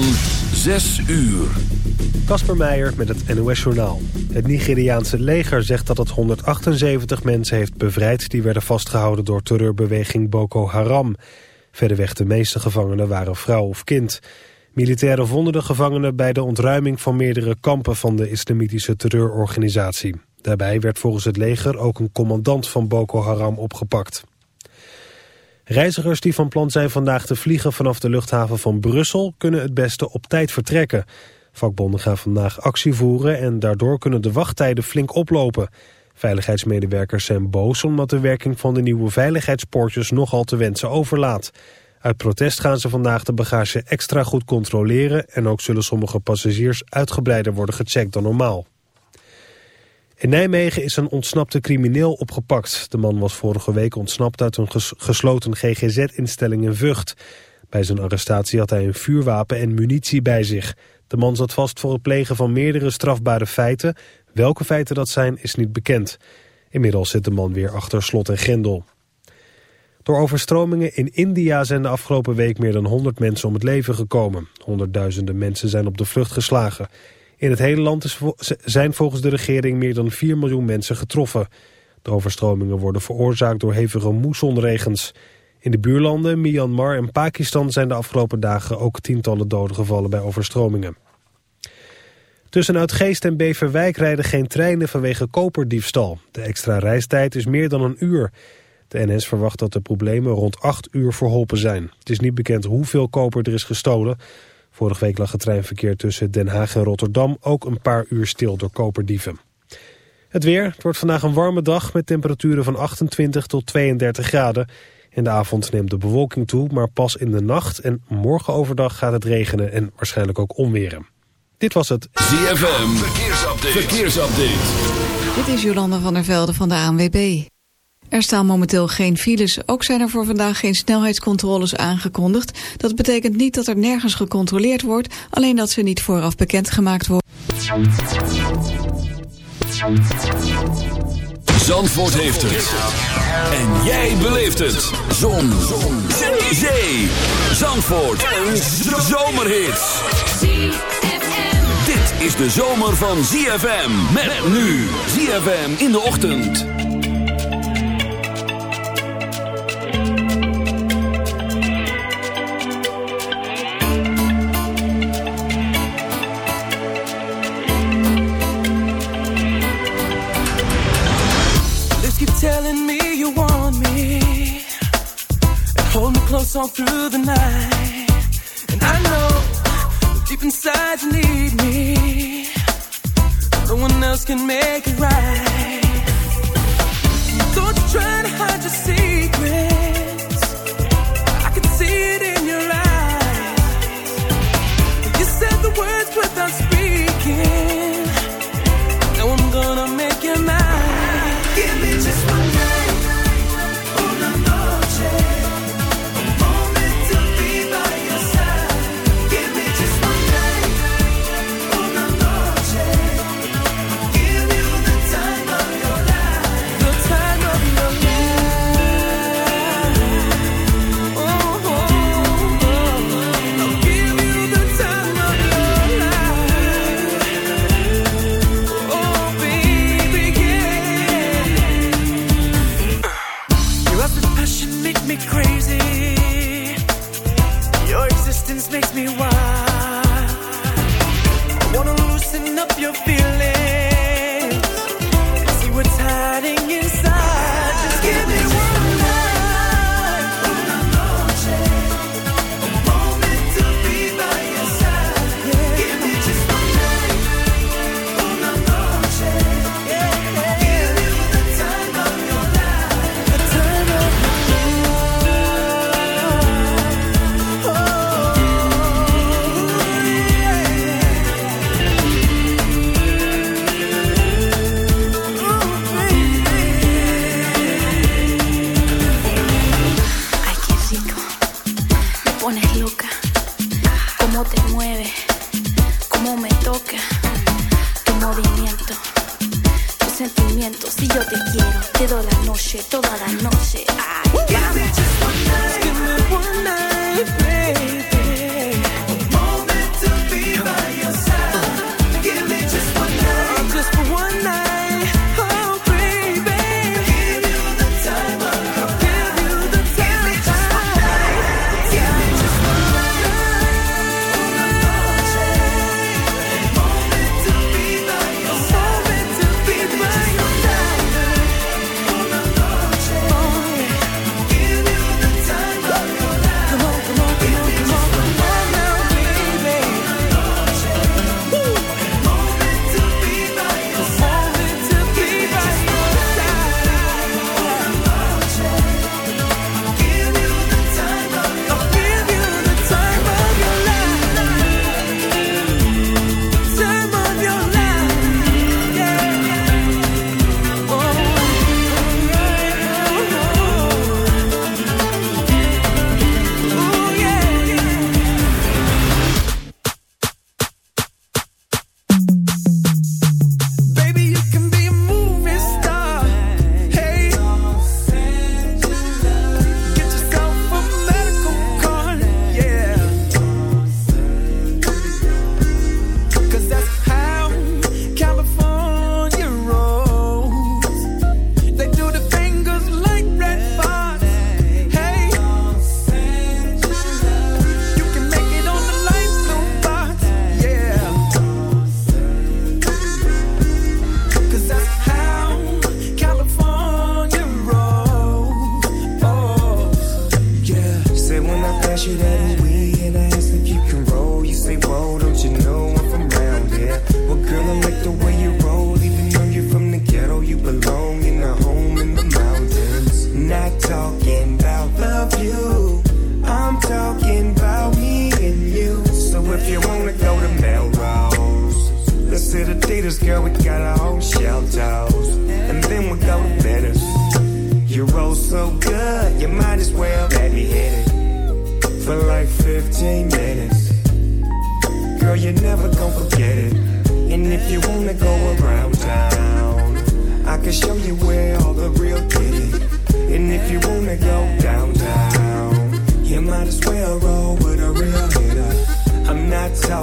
van 6 uur. Kasper Meijer met het NOS-journaal. Het Nigeriaanse leger zegt dat het 178 mensen heeft bevrijd... die werden vastgehouden door terreurbeweging Boko Haram. Verderweg de meeste gevangenen waren vrouw of kind. Militairen vonden de gevangenen bij de ontruiming van meerdere kampen... van de islamitische terreurorganisatie. Daarbij werd volgens het leger ook een commandant van Boko Haram opgepakt. Reizigers die van plan zijn vandaag te vliegen vanaf de luchthaven van Brussel... kunnen het beste op tijd vertrekken. Vakbonden gaan vandaag actie voeren en daardoor kunnen de wachttijden flink oplopen. Veiligheidsmedewerkers zijn boos omdat de werking van de nieuwe veiligheidspoortjes nogal te wensen overlaat. Uit protest gaan ze vandaag de bagage extra goed controleren... en ook zullen sommige passagiers uitgebreider worden gecheckt dan normaal. In Nijmegen is een ontsnapte crimineel opgepakt. De man was vorige week ontsnapt uit een gesloten GGZ-instelling in Vught. Bij zijn arrestatie had hij een vuurwapen en munitie bij zich. De man zat vast voor het plegen van meerdere strafbare feiten. Welke feiten dat zijn is niet bekend. Inmiddels zit de man weer achter slot en grendel. Door overstromingen in India zijn de afgelopen week meer dan 100 mensen om het leven gekomen. Honderdduizenden mensen zijn op de vlucht geslagen. In het hele land zijn volgens de regering meer dan 4 miljoen mensen getroffen. De overstromingen worden veroorzaakt door hevige moessonregens. In de buurlanden Myanmar en Pakistan zijn de afgelopen dagen ook tientallen doden gevallen bij overstromingen. Tussen Uitgeest en Beverwijk rijden geen treinen vanwege koperdiefstal. De extra reistijd is meer dan een uur. De NS verwacht dat de problemen rond 8 uur verholpen zijn. Het is niet bekend hoeveel koper er is gestolen. Vorige week lag het treinverkeer tussen Den Haag en Rotterdam ook een paar uur stil door koperdieven. Het weer, het wordt vandaag een warme dag met temperaturen van 28 tot 32 graden. In de avond neemt de bewolking toe, maar pas in de nacht en morgen overdag gaat het regenen en waarschijnlijk ook onweren. Dit was het ZFM Verkeersupdate. Verkeersupdate. Dit is Jolanda van der Velde van de ANWB. Er staan momenteel geen files. Ook zijn er voor vandaag geen snelheidscontroles aangekondigd. Dat betekent niet dat er nergens gecontroleerd wordt, alleen dat ze niet vooraf bekendgemaakt worden. Zandvoort heeft het. En jij beleeft het. Zon. Zon. Zee. Zandvoort. Een zomerhit. Dit is de zomer van ZFM. Met nu. ZFM in de ochtend. Close all through the night. And I know deep inside you need me. No one else can make it right. Don't you try to hide your secrets. I can see it in your eyes. You said the words without speaking.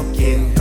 talking.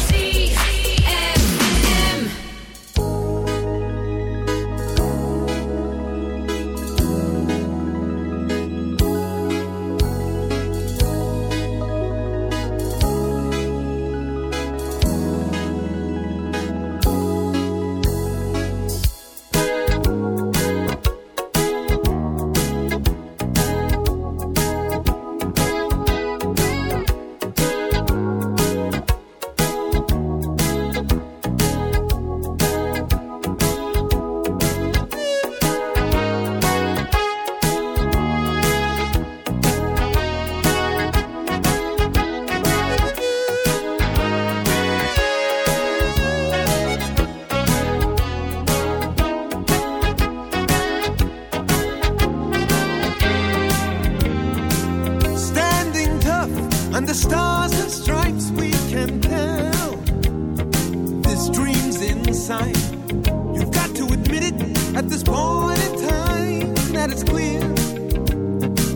that it's clear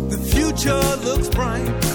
the future looks bright.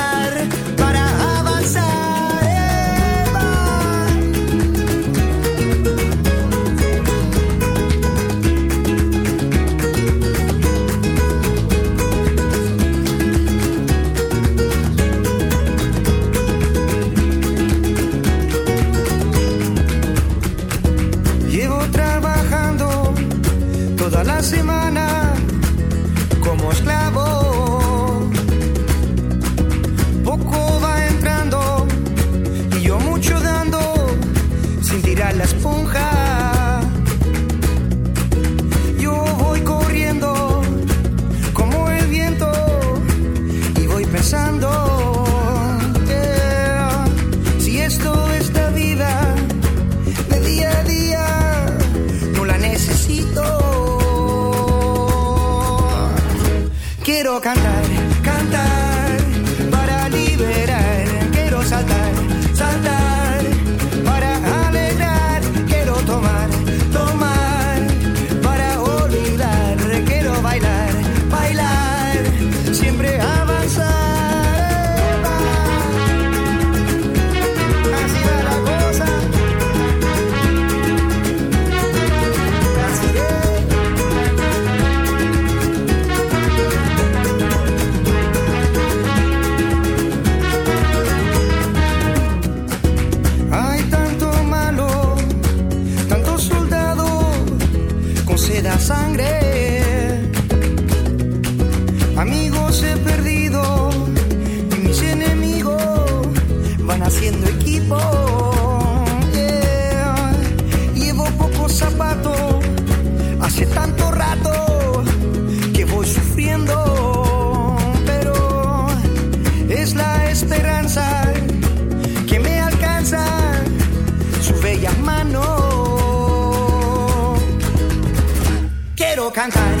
poco zapato. Hace tanto rato que voy sufriendo, pero es la esperanza que me alcanza su bella mano. Quiero cantar.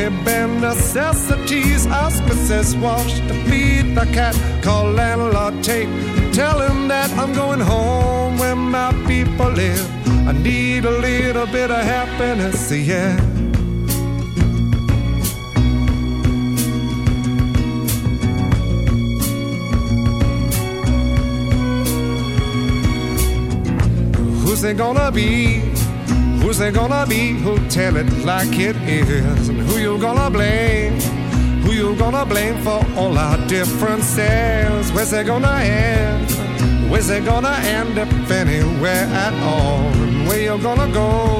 Only bare necessities. Ask Mrs. Walsh to feed the cat. Call landlord Tate. Tell him that I'm going home where my people live. I need a little bit of happiness, yeah. Who's it gonna be? Who's it gonna be who'll tell it like it is? Who you gonna blame? Who you gonna blame for all our differences? Where's it gonna end? Where's it gonna end if anywhere at all? Where you gonna go?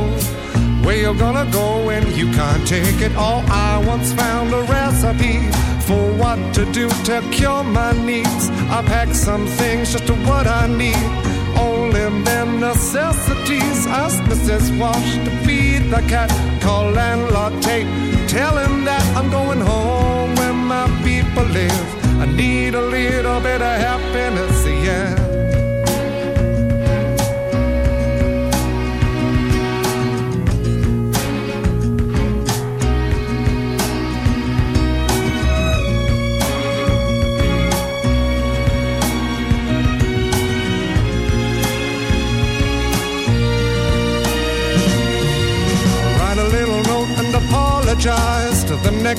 Where you gonna go when you can't take it all? I once found a recipe for what to do to cure my needs. I packed some things just to what I need. Only them necessities. Ask Mrs. Wash to feed the cat. Call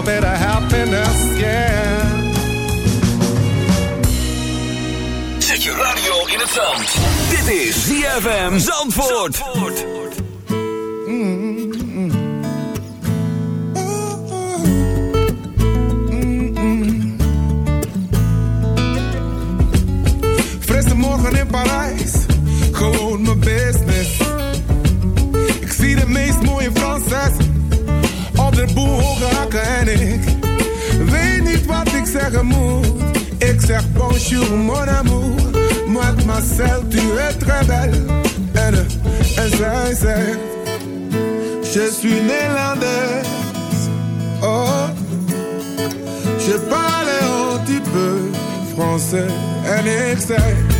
little bit of happiness, yeah. Zet je radio in het zand. Dit is ZFM Zandvoort. Zandvoort. Frisse morgen in Parijs gewoon mijn business. Ik zie de meest mooie boel hakken en ik weet niet wat ik zeggen moet. Ik zeg bonjour mon amour, mademoiselle tu es très belle. En, en zij zegt, je suis néerlandaise. Oh, je parle un petit peu français. En ik zeg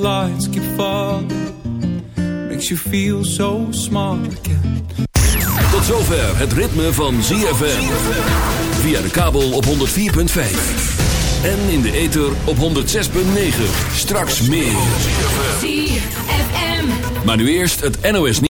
Lights keep falling. Makes you feel so again. Tot zover het ritme van ZFM. Via de kabel op 104.5. En in de ether op 106.9. Straks meer. ZFM. Maar nu eerst het NOS